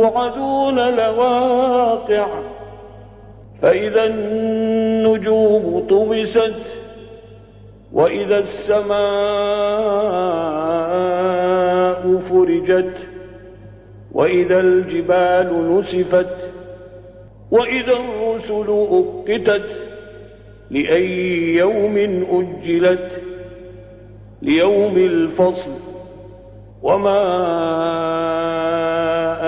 توعدون لواقع. فإذا النجوم طمست وإذا السماء فرجت وإذا الجبال نسفت وإذا الرسل أقتت لأي يوم أجلت ليوم الفصل. وما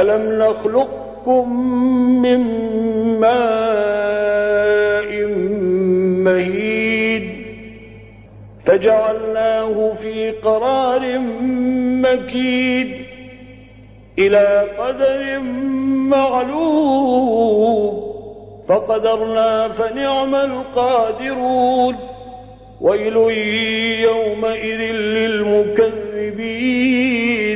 ألم نخلقكم من ماء مهين فجعلناه في قرار مكين إلى قدر معلوم فقدرنا فنعم القادرون ويل يومئذ للمكذبين